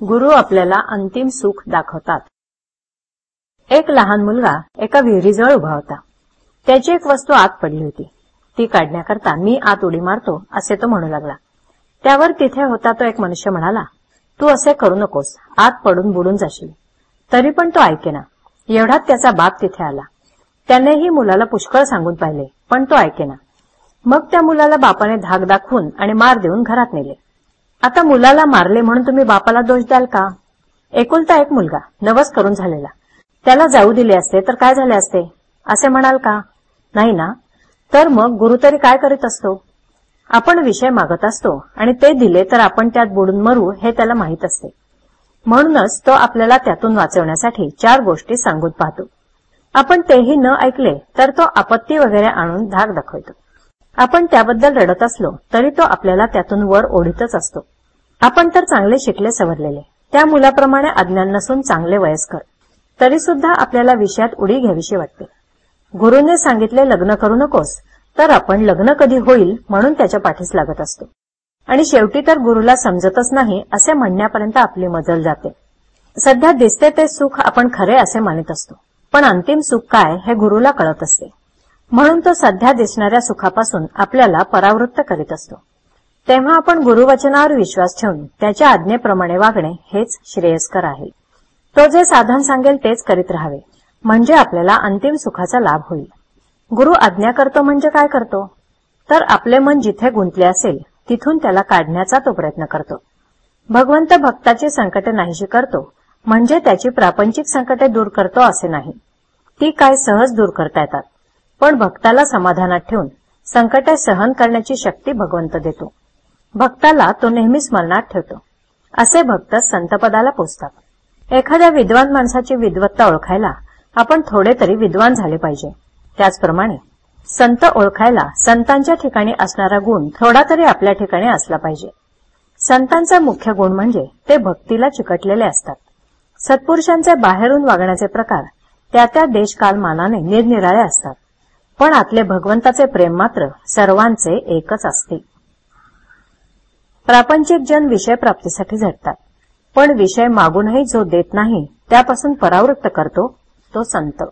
गुरु आपल्याला अंतिम सुख दाखवतात. एक लहान मुलगा एका विहिरीजवळ उभा होता. त्याची एक वस्तू आत पडली होती. ती काढण्याकरता मी आत उडी मारतो असे तो म्हणू लागला. त्यावर तिथे होता तो एक मनुष्य म्हणाला तू असे करू नकोस आत पडून बुडून जाशील. तरी पण तो ऐकेना. एवढाच त्याचा बाप तिथे आला. त्यानेही मुलाला पुष्कळ सांगून पाहिले पण तो ऐकेना. मग त्या मुलाला बापाने धाक दाखवून आणि मार देऊन घरात नेले. आता मुलाला मारले म्हणून तुम्ही बापाला दोष द्याल का? एकुलता एक मुलगा नवस करून झालेला. त्याला जाऊ दिले असते तर काय झाले असते? असे म्हणाल का? नाही ना? तर मग गुरु तरी काय करीत असतो? आपण विषय मागत असतो आणि ते दिले तर आपण त्यात बुडून मरू हे त्याला माहीत असते. म्हणूनच तो आपल्याला त्यातून वाचवण्यासाठी चार गोष्टी सांगून पाहतो. आपण तेही न ऐकले तर तो आपत्ती वगैरे आणून धाक दाखवतो. आपण त्याबद्दल रडत असलो तरी तो आपल्याला त्यातून वर ओढीतच असतो. आपण तर चांगले शिकले सवरलेले. त्या मुलाप्रमाणे अज्ञान नसून चांगले वयस्कर. तरी सुद्धा आपल्याला विषयात उडी घ्यावीशी वाटते. गुरुने सांगितले लग्न करू नकोस. तर आपण लग्न कधी होईल म्हणून त्याच्या पाठीस लागत असतो. आणि शेवटी तर गुरुला समजतच नाही असे म्हणण्यापर्यंत आपली मजल जाते. सध्या दिसते ते सुख आपण खरे असे मानित असतो. पण अंतिम सुख काय हे गुरुला कळत असते. म्हणून तो सध्या दिसणाऱ्या सुखापासून आपल्याला परावृत्त करीत असतो. तेव्हा आपण गुरुवचनावर विश्वास ठेवून त्याच्या आज्ञेप्रमाणे वागणे हेच श्रेयस्कर आहे. तो जे साधन सांगेल तेच करीत राहावे. म्हणजे आपल्याला अंतिम सुखाचा लाभ होईल. गुरु आज्ञा करतो म्हणजे काय करतो? तर आपले मन जिथे गुंतले असेल तिथून त्याला काढण्याचा तो प्रयत्न करतो. भगवंत भक्ताची संकटे नाहीशी करतो म्हणजे त्याची प्रापंचिक संकटे दूर करतो असे नाही. ती काय सहज दूर करता येतात. पण भक्ताला समाधानात ठेवून संकटे सहन करण्याची शक्ती भगवंत देतो. भक्ताला तो नेहमी स्मरणात ठेवतो. असे भक्त संतपदाला पोचतात एखाद्या विद्वान माणसाची विद्वत्ता ओळखायला आपण थोडे तरी विद्वान झाले पाहिजे. त्याचप्रमाणे संत ओळखायला संतांच्या ठिकाणी असणारा गुण थोडा तरी आपल्या ठिकाणी असला पाहिजे. संतांचा मुख्य गुण म्हणजे ते भक्तीला चिकटलेले असतात. सत्पुरुषांचे बाहेरून वागण्याचे प्रकार त्या त्या देशकालमानाने निरनिराळे असतात. पण आतले भगवंताचे प्रेम मात्र सर्वांचे एकच असते. प्रापंचिक जन विषय प्राप्तीसाठी झटतात. पण विषय मागूनही जो देत नाही त्यापासून परावृत्त करतो तो संत.